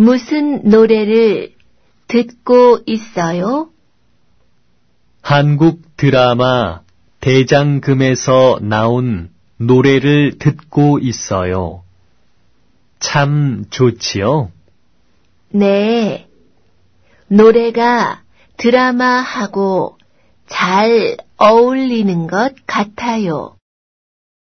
무슨 노래를 듣고 있어요? 한국 드라마 대장금에서 나온 노래를 듣고 있어요. 참 좋지요? 네. 노래가 드라마하고 잘 어울리는 것 같아요.